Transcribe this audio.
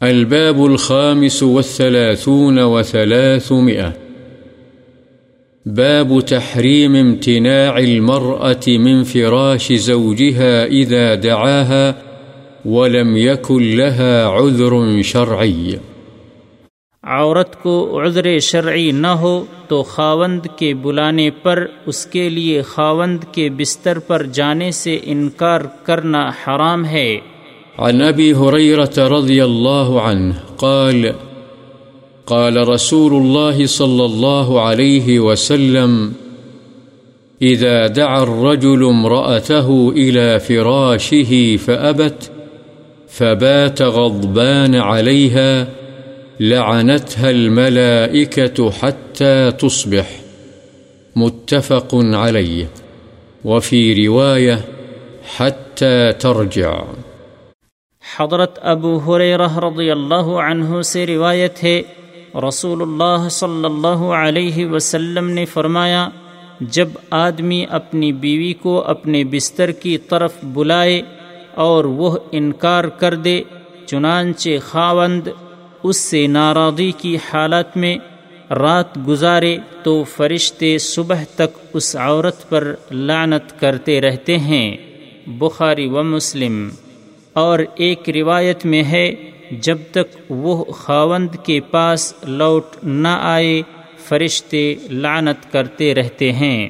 الباب الخامس والثلاثون وثلاثمئة باب تحريم امتناع المرأة من فراش زوجها إذا دعاها ولم يكن لها عذر شرعي. عورت کو عذر شرعی نہ ہو تو خاوند کے بلانے پر، اس کے لیے خاوند کے بستر پر جانے سے انکار کرنا حرام ہے۔ عن أبي هريرة رضي الله عنه قال قال رسول الله صلى الله عليه وسلم، إذا دعا الرجل امرأته إلى فراشه فأبت، فبات غضبان عليها، لعنتها الملائكة حتى تصبح. متفق عليه. وفي رواية، حتى ترجع. حضرت ابو رضی اللہ عنہ سے روایت ہے رسول اللہ صلی اللہ علیہ وسلم نے فرمایا، جب آدمی اپنی بیوی کو اپنے بستر کی طرف بلائے اور وہ انکار کر دے، چنانچہ خاوند اس سے ناراضی کی حالت میں رات گزارے تو فرشتے صبح تک اس عورت پر لعنت کرتے رہتے ہیں۔ بخاری و مسلم اور ایک روایت میں ہے، جب تک وہ خاوند کے پاس لوٹ نہ آئے، فرشتے لعنت کرتے رہتے ہیں۔